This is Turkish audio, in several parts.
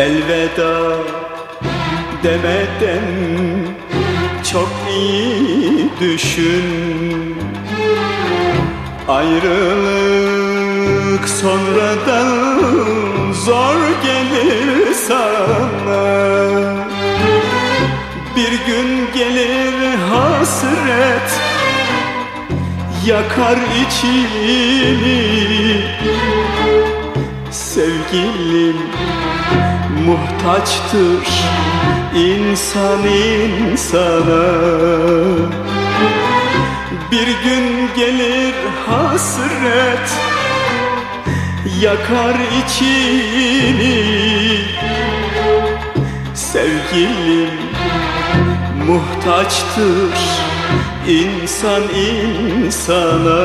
elveda demeden çok iyi düşün. Ayrılık sonradan zor gelir sana. Bir gün gelir hasret yakar içini Sevgilim muhtaçtır insan insana. Bir gün gelir hasret yakar içini. Sevgilim muhtaçtır insan insana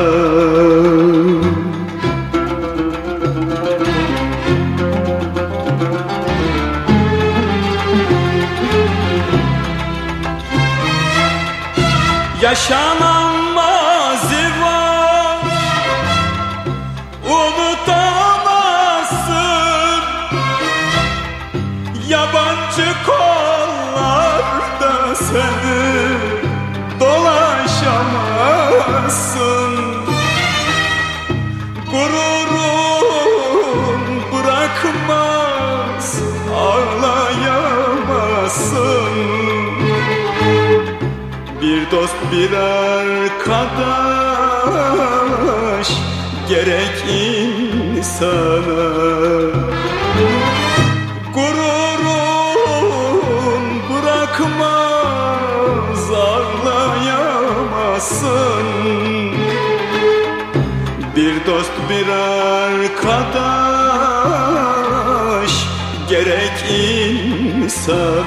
Yaşanan var Unutamazsın. Yabancı kollarda seni Dolaşamazsın. Gururun bir dost bir arkadaş gerek insana Gururun bırakmaz ağlayamazsın. Bir dost bir arkadaş gerek insana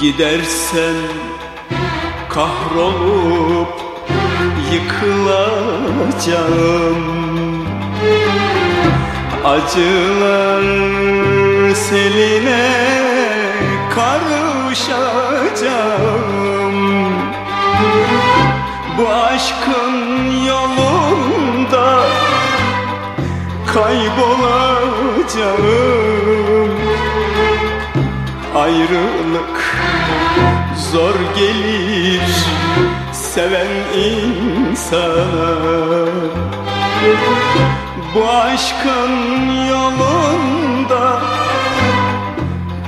Gidersen kahrolup yıkılacağım. Acılar seline karışacağım. Bu aşkın yolunda kaybolacağım Ayrılık zor gelir seven insana. Bu aşkın yolunda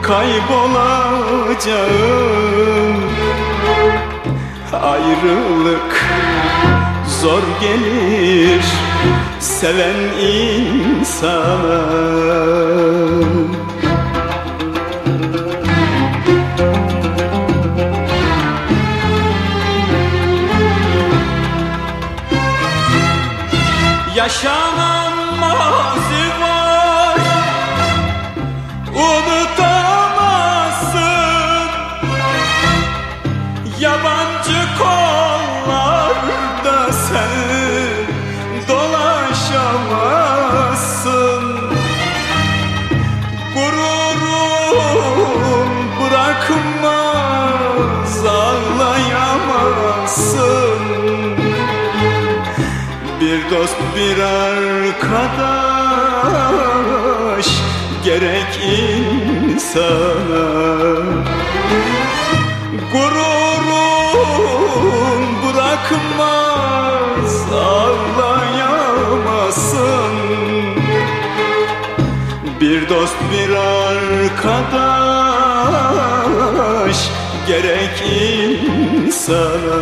kaybolacağım. Ayrılık zor gelir seven insana Yaşanan mazi var Unutamazsın. Yabancı kollarda sen dolaşamazsın. Gururun bırakmaz ağlayamazsın dost bir arkadaş gerek insana Gururun bırakmaz ağlayamazsın Bir dost bir arkadaş gerek insana